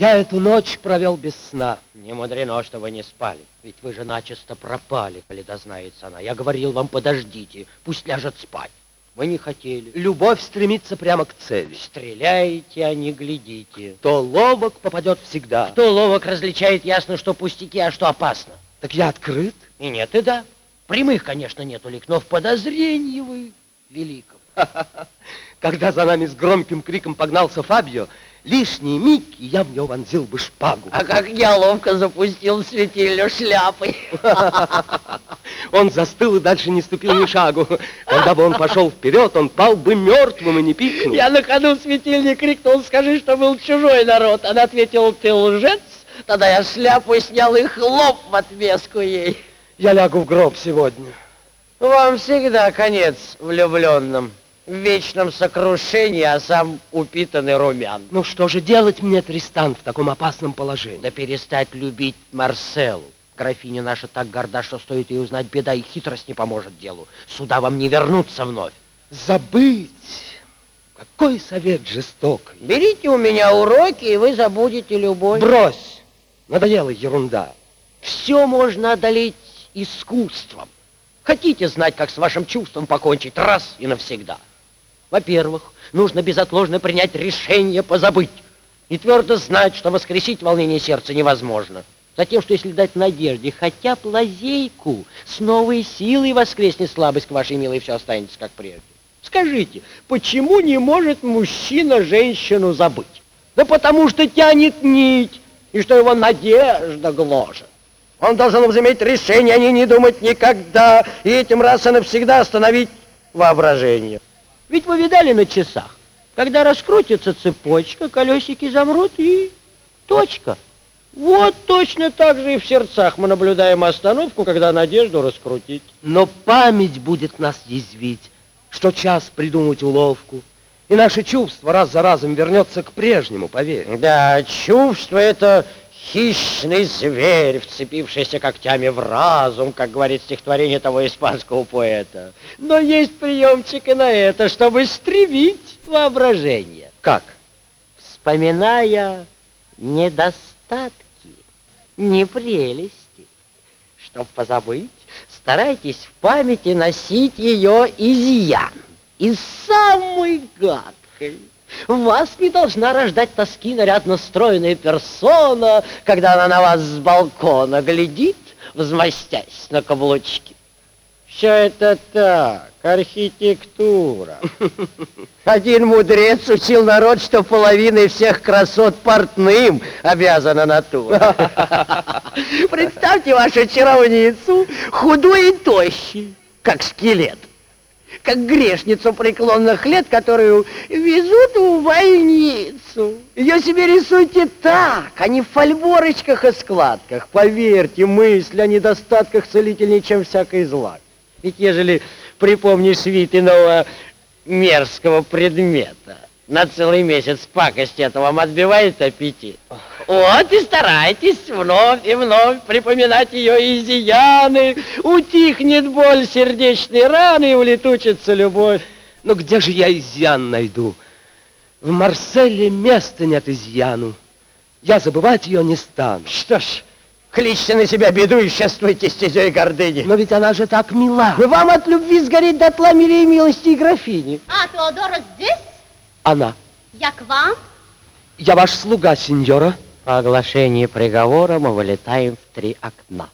Я эту ночь провел без сна. Не мудрено, что вы не спали. Ведь вы же начисто пропали, коли дознается она. Я говорил вам, подождите, пусть ляжет спать. Вы не хотели. Любовь стремится прямо к цели. Стреляете, а не глядите. Кто ловок, попадет всегда. Кто ловок различает ясно, что пустяки, а что опасно. Так я открыт? И нет, и да. Прямых, конечно, нет улик, но в подозрении вы великом. Когда за нами с громким криком погнался Фабио, лишний миг, и я в него вонзил бы шпагу. А как я ловко запустил светильню шляпой. Он застыл и дальше не ступил ни шагу. Когда бы он пошел вперед, он пал бы мертвым и не пикнул. Я на ходу светильник крикнул, скажи, что был чужой народ. Она ответила, ты лжец. Тогда я шляпу снял и хлоп в отместку ей. Я лягу в гроб сегодня. Вам всегда конец влюбленным. В вечном сокрушении, а сам упитанный румян. Ну что же делать мне, Тристан, в таком опасном положении? Да перестать любить Марселу. Графиня наша так горда, что стоит ей узнать беда, и хитрость не поможет делу. Сюда вам не вернуться вновь. Забыть? Какой совет жестокий. Берите у меня уроки, и вы забудете любовь. Брось! Надоела ерунда. Все можно одолеть искусством. Хотите знать, как с вашим чувством покончить раз и навсегда? Во-первых, нужно безотложно принять решение позабыть и твердо знать, что воскресить волнение сердца невозможно. Затем, что если дать надежде хотя бы лазейку, с новой силой воскреснет слабость к вашей милой, и все останется как прежде. Скажите, почему не может мужчина женщину забыть? Да потому что тянет нить, и что его надежда гложет. Он должен возыметь решение, а не, не думать никогда, и этим раз и навсегда остановить воображение. Ведь вы видали на часах, когда раскрутится цепочка, колесики замрут и точка. Вот точно так же и в сердцах мы наблюдаем остановку, когда надежду раскрутить. Но память будет нас язвить, что час придумать уловку, и наше чувство раз за разом вернется к прежнему, поверь. Да, чувство это хищный зверь, вцепившийся когтями в разум, как говорит стихотворение того испанского поэта. Но есть приемчик и на это, чтобы стремить воображение. Как? Вспоминая недостатки, не прелести. Чтоб позабыть, старайтесь в памяти носить ее изъян. И самый гадкий. Вас не должна рождать тоски нарядно стройная персона, когда она на вас с балкона глядит, взмастясь на каблучки. Все это так, архитектура. Один мудрец учил народ, что половиной всех красот портным обязана натура. Представьте вашу чаровницу, худой и тощий, как скелет как грешницу преклонных лет, которую везут в больницу. Ее себе рисуйте так, а не в фольборочках и складках. Поверьте, мысль о недостатках целительнее, чем всякой зла. Ведь ежели припомнишь вид иного мерзкого предмета, на целый месяц пакости это вам отбивает аппетит. Вот и старайтесь вновь и вновь припоминать ее изъяны, утихнет боль сердечной раны и улетучится любовь. Но где же я изъян найду? В Марселе места нет изъяну. Я забывать ее не стану. Что ж, кличьте на себя беду и шествуйте стезей гордыни. Но ведь она же так мила. Вам от любви сгореть дотла милее милости и графини. А, Теодора здесь? Она. Я к вам? Я ваш слуга, сеньора. Оглашении приговора мы вылетаем в три окна.